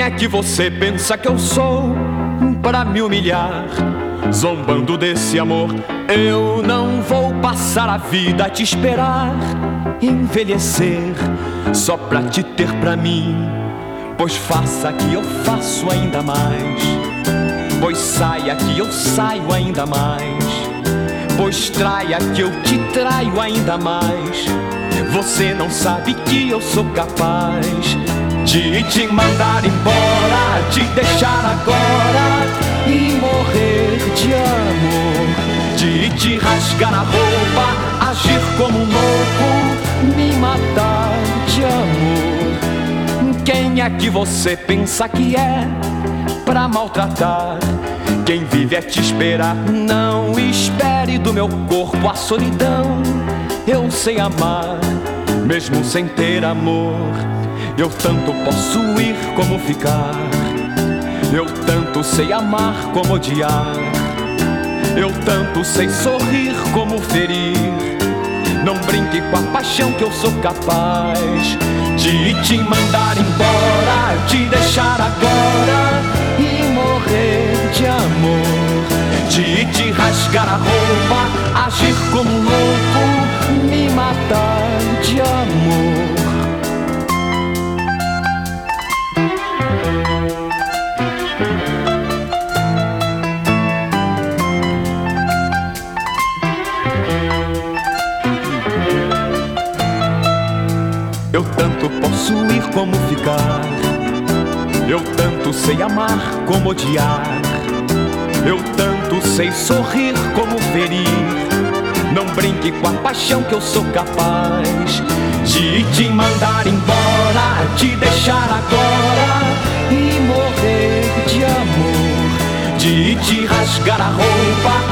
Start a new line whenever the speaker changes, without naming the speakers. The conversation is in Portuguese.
é que você pensa que eu sou para me humilhar? Zombando desse amor, eu não vou passar a vida a te esperar, envelhecer só pra te ter pra mim. Pois faça que eu faço ainda mais, pois saia que eu saio ainda mais, pois traia que eu te traio ainda mais. Você não sabe que eu sou capaz de te mandar embora, te deixar agora e morrer de amor, de te rasgar a roupa, agir como um louco, me matar de amor. Quem é que você pensa que é pra maltratar? Quem vive é te esperar, não espere do meu corpo a solidão. Eu sei amar, mesmo sem ter amor. Eu tanto posso ir como ficar. Eu tanto sei amar como odiar. Eu tanto sei sorrir como ferir. Não brinque com a paixão que eu sou capaz de te mandar embora, te deixar agora e morrer de amor. De te rasgar a roupa, agir como um louco, me matar Eu tanto posso ir como ficar. Eu tanto sei amar como odiar. Eu tanto sei sorrir como ferir. Não brinque com a paixão que eu sou capaz de te mandar embora, te deixar agora e morrer de amor. De te rasgar a roupa,